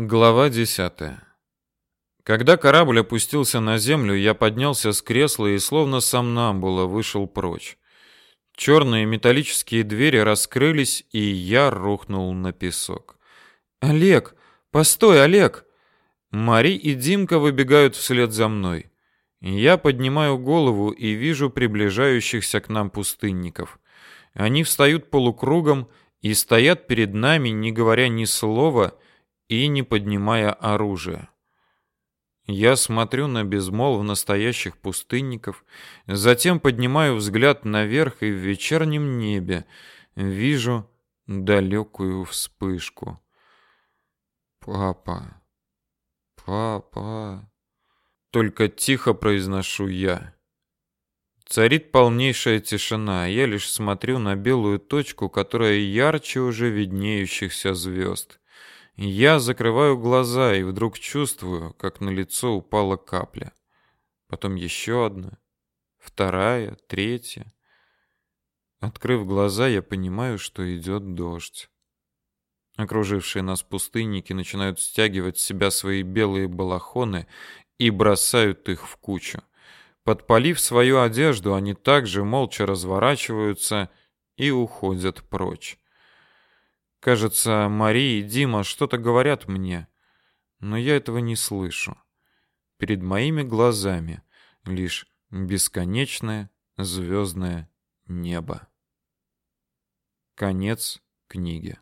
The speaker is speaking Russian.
Глава 10. Когда корабль опустился на землю, я поднялся с кресла и словно сомнамбула вышел прочь. Черные металлические двери раскрылись, и я рухнул на песок. Олег, постой, Олег. Мари и Димка выбегают вслед за мной. Я поднимаю голову и вижу приближающихся к нам пустынников. Они встают полукругом и стоят перед нами, не говоря ни слова и не поднимая оружия. Я смотрю на безмолвно стоящих пустынников, затем поднимаю взгляд наверх и в вечернем небе вижу далекую вспышку. Папа. Папа. Только тихо произношу я. Царит полнейшая тишина, я лишь смотрю на белую точку, которая ярче уже виднеющихся звезд. Я закрываю глаза и вдруг чувствую, как на лицо упала капля. Потом еще одна, вторая, третья. Открыв глаза, я понимаю, что идет дождь. Окружившие нас пустынники начинают стягивать с себя свои белые балахоны и бросают их в кучу. Подпалив свою одежду, они также молча разворачиваются и уходят прочь. Кажется, Мария и Дима что-то говорят мне, но я этого не слышу. Перед моими глазами лишь бесконечное звездное небо. Конец книги.